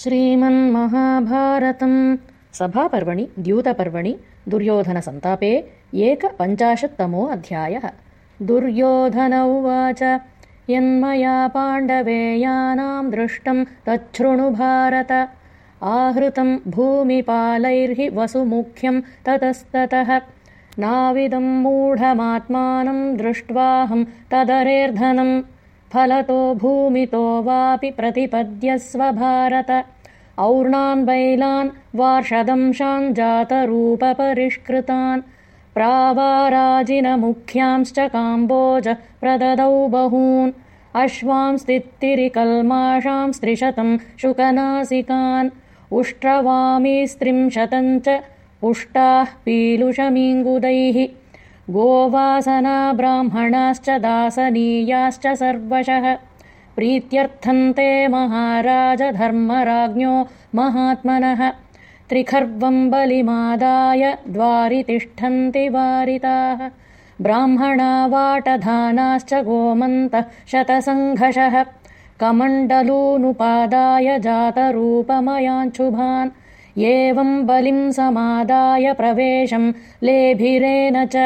श्रीमन्महाभारतम्। सभापर्वणि द्यूतपर्वणि दुर्योधनसन्तापे एकपञ्चाशत्तमो अध्यायः दुर्योधन उवाच यन्मया पाण्डवेयानां दृष्टं तच्छृणुभारत आहृतं भूमिपालैर्हि वसुमुख्यं ततस्ततः। नाविदं मूढमात्मानं दृष्ट्वाहं तदरेर्धनम् फलतो भूमितो वापि प्रतिपद्यस्व भारत। और्णान् बैलान् वार्षदंशान् जातरूपपरिष्कृतान्। प्रावाराजिनमुख्यांश्च काम्बोज प्रददौ बहून्। अश्वांस्तित्तिरिकल्माषांस्त्रिशतम् शुकनासिकान्। उष्ट्रवामीस्त्रिंशतम् च पुष्टाः पीलुषमीङ्गुदैः गोवासना ब्राह्मणाश्च दासनीयाश्च सर्वशः। प्रीत्यर्थन्ते महाराज धर्मराज्ञो महात्मनः। त्रिखर्वम् बलिमादाय द्वारि तिष्ठन्ति वारिताः। ब्राह्मणा वाटधानाश्च गोमन्तः शतसङ्घषः कमण्डलूनुपादाय एवम् बलिम् समादाय प्रवेशम् लेभिरेण च